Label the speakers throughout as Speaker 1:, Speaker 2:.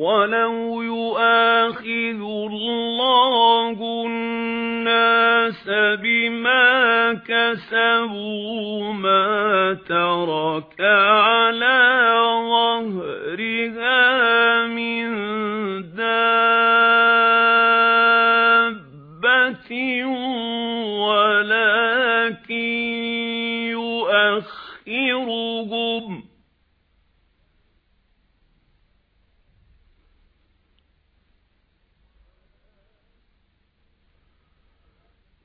Speaker 1: وَلَوْ يُؤَاخِذُ اللَّهُ النَّاسَ بِمَا كَسَبُوا مَا تَرَكَ عَلَى ظَهْرِهَا مِن دَابَّةٍ وَلَكِن يُؤَخِّرُهُمْ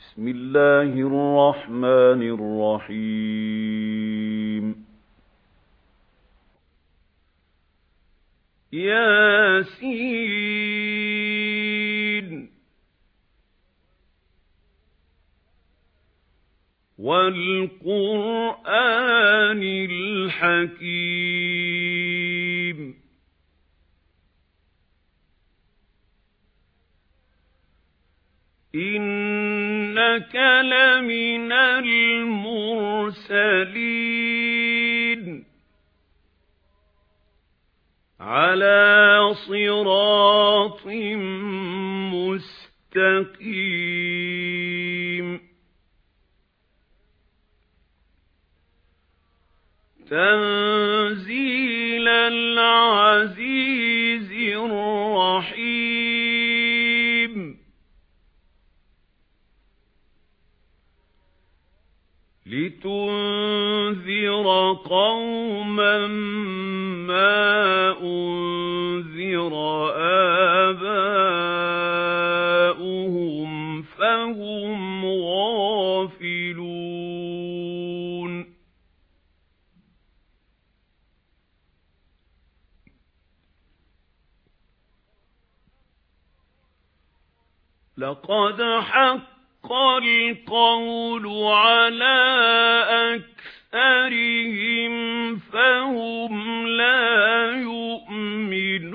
Speaker 1: بسم الله الرحمن الرحيم. ياسين. والقرآن الحكيم. إِنَّكَ لَمِنَ الْمُرْسَلِينَ عَلَى صِرَاطٍ مُسْتَقِيمٍ. لِتُنذِرَ قَوْمًا مَّا أُنذِرَ آبَاؤُهُمْ فَهُمْ غَافِلُونَ. لَقَدْ حَقَّ الْقَوْلُ عَلَى أَكْثَرِهِمْ فَهُمْ لَا يُؤْمِنُونَ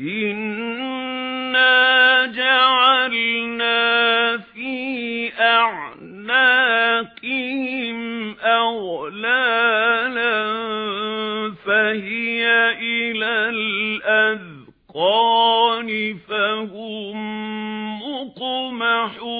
Speaker 1: إِنَّا جَعَلْنَا فِي أَعْنَاقِهِمْ أَغْلَالًا فَهِيَ إِلَى الْأَذْقَانِ فَهُمْ مُقْمَحُونَ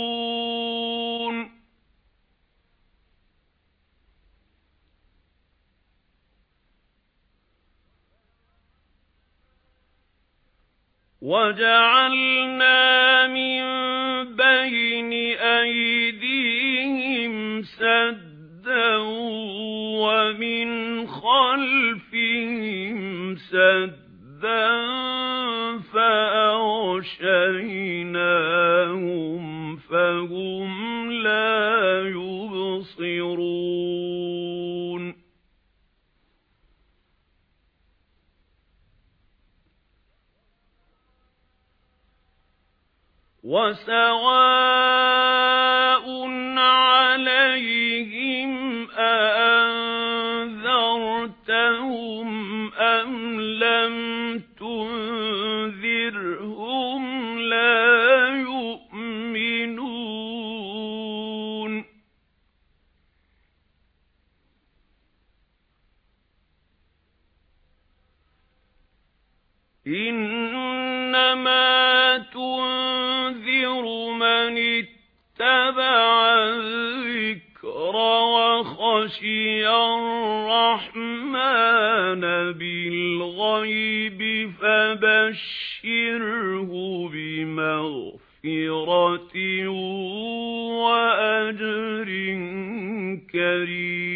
Speaker 1: وَجَعَلْنَا سَدًّا فَأَغْشَيْنَاهُمْ فَهُمْ لَا يُبْصِرُونَ. وَسَوَاءٌ إِنَّمَا تُنذِرُ مَنِ اتَّبَعَ الذِّكْرَ وَخَشِيَ الرَّحْمَنَ بِالْغَيْبِ فَبَشِّرْهُ بِمَغْفِرَةٍ وَأَجْرٍ كَرِيمٍ.